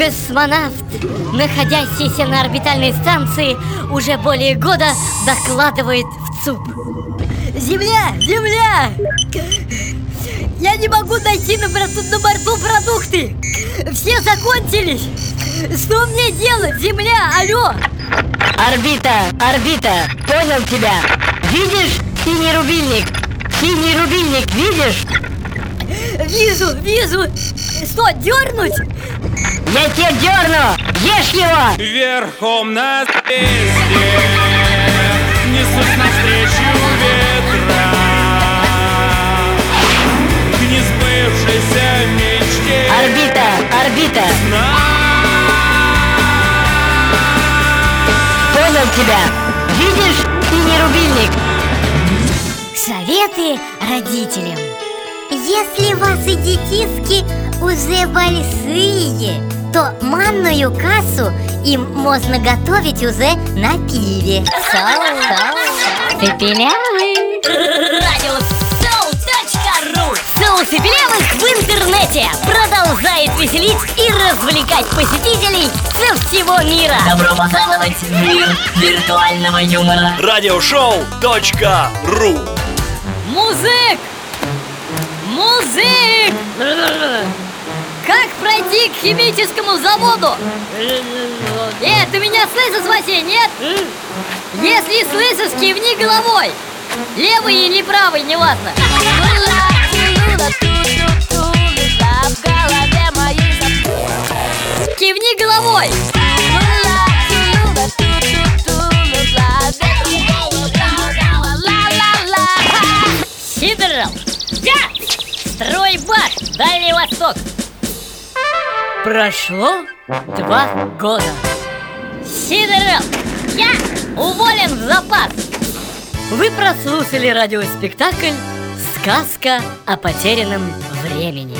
Космонавт, находящийся на орбитальной станции, уже более года докладывает в ЦУП. Земля! Земля! Я не могу найти на борту, на борту продукты! Все закончились! Что мне делать, Земля? Алло! Орбита, орбита, понял тебя Видишь синий рубильник? Синий рубильник видишь? Вижу, вижу! Что, дернуть? Я тебя дерну! Ешь его! Верхом на звезде Несусь навстречу ветра К несбывшейся мечте Орбита, орбита, понял тебя Видишь синий рубильник? Советы родителям. Если ваши детишки уже большие, то манную кассу им можно готовить уже на пиве. Радиосоу.ру Соус и Белявых в интернете продолжает веселить и развлекать посетителей со всего мира. Добро пожаловать в мир виртуального юмора. Радиошоу.ру Музык! Музык! Как пройти к химическому заводу? Э, ты меня слышишь, Вася, нет? Если слышишь, кивни головой Левый или правый, неважно Дальний Восток. Прошло два года. Сидоров Я! Уволен в запас. Вы прослушали радиоспектакль «Сказка о потерянном времени»